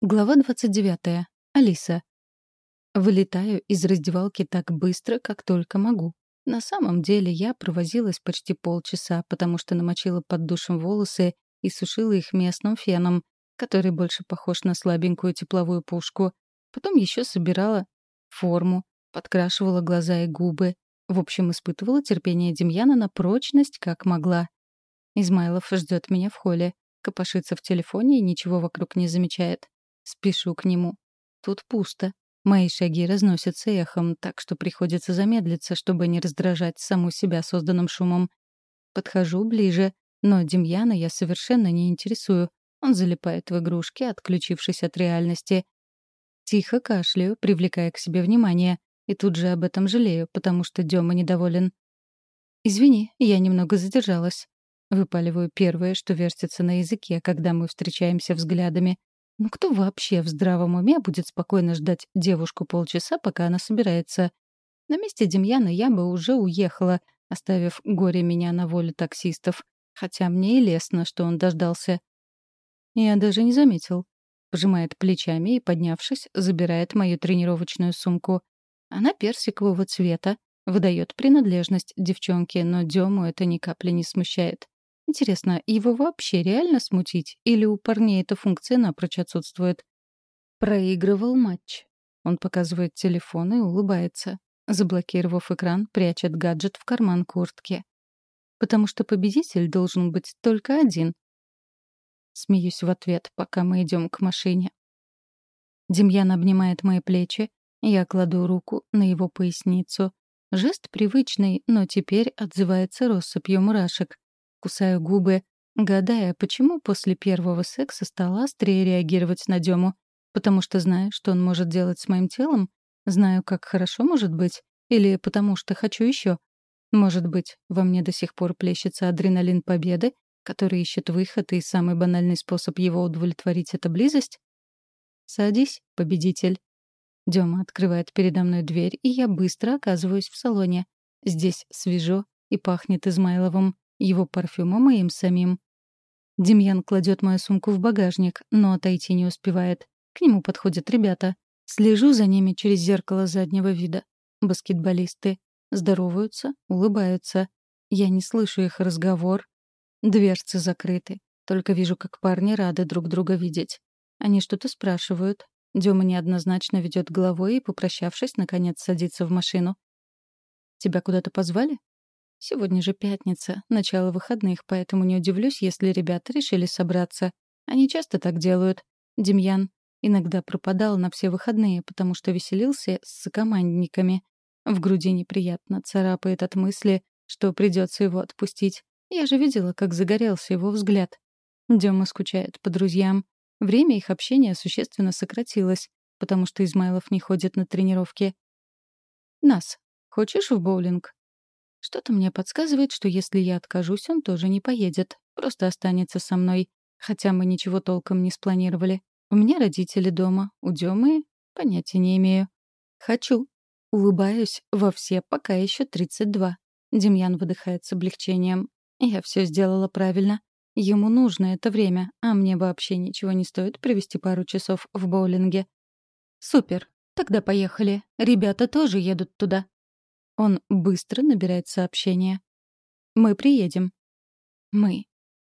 Глава 29. Алиса. Вылетаю из раздевалки так быстро, как только могу. На самом деле я провозилась почти полчаса, потому что намочила под душем волосы и сушила их местным феном, который больше похож на слабенькую тепловую пушку. Потом еще собирала форму, подкрашивала глаза и губы. В общем, испытывала терпение Демьяна на прочность, как могла. Измайлов ждет меня в холле, копошится в телефоне и ничего вокруг не замечает. Спешу к нему. Тут пусто. Мои шаги разносятся эхом, так что приходится замедлиться, чтобы не раздражать саму себя созданным шумом. Подхожу ближе, но Демьяна я совершенно не интересую. Он залипает в игрушки, отключившись от реальности. Тихо кашляю, привлекая к себе внимание, и тут же об этом жалею, потому что Дема недоволен. «Извини, я немного задержалась». Выпаливаю первое, что вертится на языке, когда мы встречаемся взглядами. Ну кто вообще в здравом уме будет спокойно ждать девушку полчаса, пока она собирается? На месте Демьяна я бы уже уехала, оставив горе меня на волю таксистов. Хотя мне и лестно, что он дождался. Я даже не заметил. Пожимает плечами и, поднявшись, забирает мою тренировочную сумку. Она персикового цвета, выдает принадлежность девчонке, но Дему это ни капли не смущает. Интересно, его вообще реально смутить? Или у парней эта функция напрочь отсутствует? Проигрывал матч. Он показывает телефон и улыбается. Заблокировав экран, прячет гаджет в карман куртки. Потому что победитель должен быть только один. Смеюсь в ответ, пока мы идем к машине. Демьян обнимает мои плечи, я кладу руку на его поясницу. Жест привычный, но теперь отзывается россыпью мурашек. Кусаю губы, гадая, почему после первого секса стала острее реагировать на Дему. Потому что знаю, что он может делать с моим телом? Знаю, как хорошо может быть? Или потому что хочу еще? Может быть, во мне до сих пор плещется адреналин победы, который ищет выход, и самый банальный способ его удовлетворить — это близость? «Садись, победитель». Дема открывает передо мной дверь, и я быстро оказываюсь в салоне. Здесь свежо и пахнет Измайловым его парфюмом и им самим. Демьян кладет мою сумку в багажник, но отойти не успевает. К нему подходят ребята. Слежу за ними через зеркало заднего вида. Баскетболисты. Здороваются, улыбаются. Я не слышу их разговор. Дверцы закрыты. Только вижу, как парни рады друг друга видеть. Они что-то спрашивают. Дема неоднозначно ведет головой и, попрощавшись, наконец садится в машину. «Тебя куда-то позвали?» Сегодня же пятница, начало выходных, поэтому не удивлюсь, если ребята решили собраться. Они часто так делают. Демьян иногда пропадал на все выходные, потому что веселился с сокомандниками. В груди неприятно царапает от мысли, что придется его отпустить. Я же видела, как загорелся его взгляд. Дема скучает по друзьям. Время их общения существенно сократилось, потому что Измайлов не ходит на тренировки. «Нас, хочешь в боулинг?» Что-то мне подсказывает, что если я откажусь, он тоже не поедет. Просто останется со мной. Хотя мы ничего толком не спланировали. У меня родители дома. У Демы понятия не имею. Хочу. Улыбаюсь во все, пока еще 32. Демьян выдыхает с облегчением. Я все сделала правильно. Ему нужно это время, а мне вообще ничего не стоит провести пару часов в боулинге. Супер. Тогда поехали. Ребята тоже едут туда. Он быстро набирает сообщение. «Мы приедем». «Мы».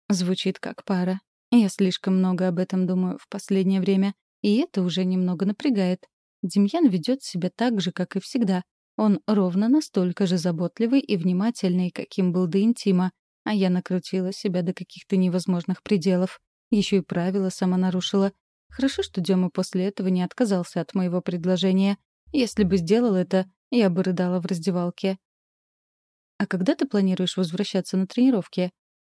Звучит как пара. Я слишком много об этом думаю в последнее время, и это уже немного напрягает. Демьян ведет себя так же, как и всегда. Он ровно настолько же заботливый и внимательный, каким был до интима, а я накрутила себя до каких-то невозможных пределов. Еще и правила сама нарушила. Хорошо, что Дема после этого не отказался от моего предложения. Если бы сделал это, я бы рыдала в раздевалке. «А когда ты планируешь возвращаться на тренировки?»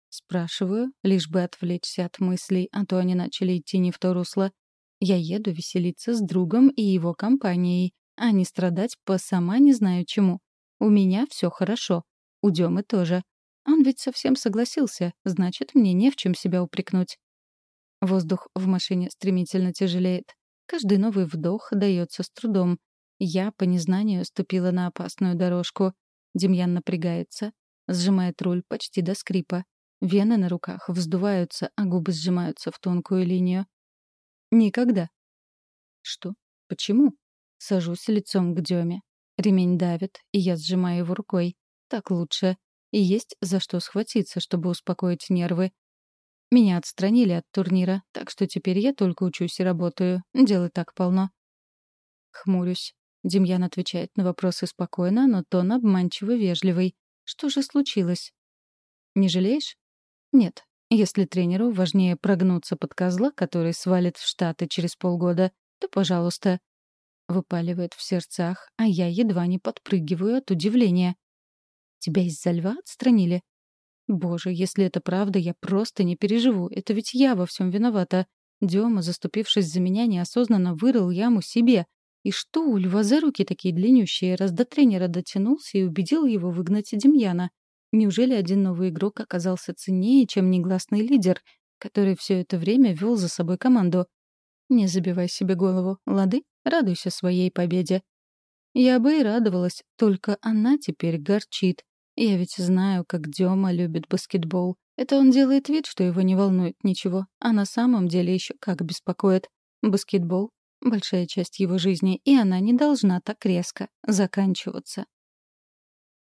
Спрашиваю, лишь бы отвлечься от мыслей, а то они начали идти не в то русло. Я еду веселиться с другом и его компанией, а не страдать по сама не знаю чему. У меня все хорошо. У Демы тоже. Он ведь совсем согласился, значит, мне не в чем себя упрекнуть. Воздух в машине стремительно тяжелеет. Каждый новый вдох дается с трудом, я по незнанию ступила на опасную дорожку. Демьян напрягается, сжимает руль почти до скрипа. Вены на руках вздуваются, а губы сжимаются в тонкую линию. «Никогда», Что? Почему? Сажусь лицом к Деме. Ремень давит, и я сжимаю его рукой. Так лучше. И есть за что схватиться, чтобы успокоить нервы. Меня отстранили от турнира, так что теперь я только учусь и работаю. Дела так полно. Хмурюсь. Демьян отвечает на вопросы спокойно, но тон обманчиво вежливый. Что же случилось? Не жалеешь? Нет. Если тренеру важнее прогнуться под козла, который свалит в Штаты через полгода, то, пожалуйста. Выпаливает в сердцах, а я едва не подпрыгиваю от удивления. Тебя из-за льва отстранили? Боже, если это правда, я просто не переживу. Это ведь я во всем виновата. Дема, заступившись за меня, неосознанно вырыл яму себе. И что у льва за руки такие длиннющие, раз до тренера дотянулся и убедил его выгнать Демьяна? Неужели один новый игрок оказался ценнее, чем негласный лидер, который все это время вел за собой команду? Не забивай себе голову, лады? Радуйся своей победе. Я бы и радовалась, только она теперь горчит. Я ведь знаю, как Дема любит баскетбол. Это он делает вид, что его не волнует ничего, а на самом деле еще как беспокоит. Баскетбол — большая часть его жизни, и она не должна так резко заканчиваться.